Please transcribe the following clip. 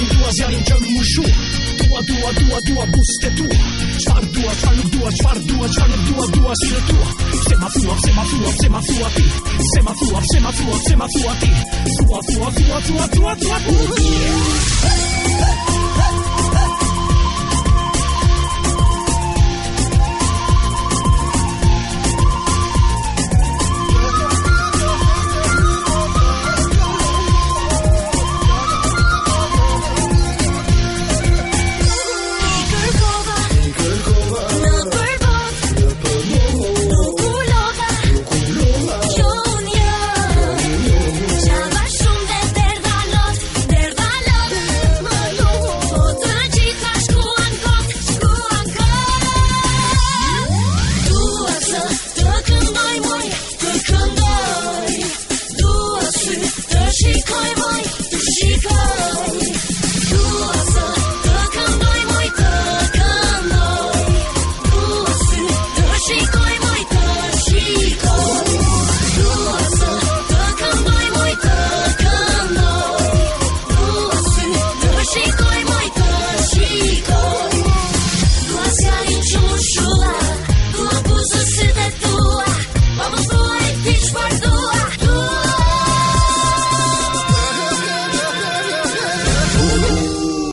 duas yarınca muşu Dua dua dua dua buste tu Çvar dua çvarlık dua çvar dua çvarlık dua dua sile tu Sema fua sema fua sema fua ti Sema fua sema fua sema fua ti Fua fua fua fua fua fua fua Hey!